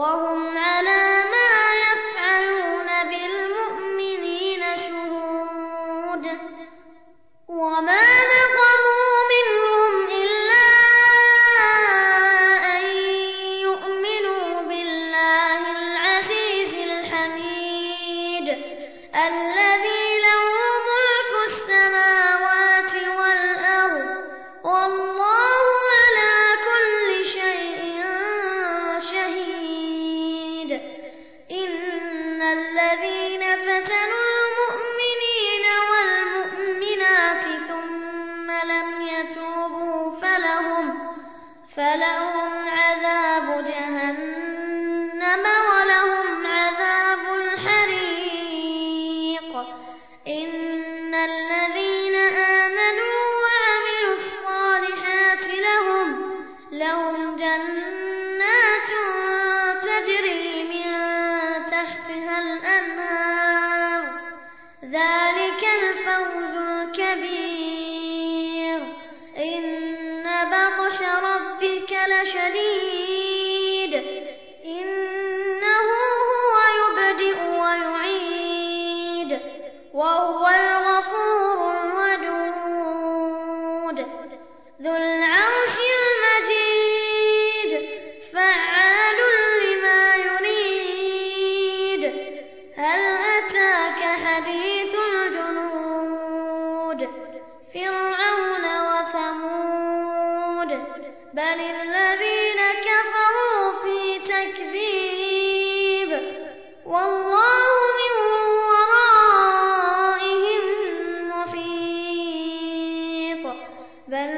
وهم شهيد إن الذين فتنوا المؤمنين والمؤمنات ثم لم يتوبوا فلهم فلهم عذاب جهنم ولهم عذاب الحريق إن الذين الفوز الكبير. إن بطش ربك لشديد. فرعون وثمود بل الذين كفروا في تكذيب والله من ورائهم محيط. بل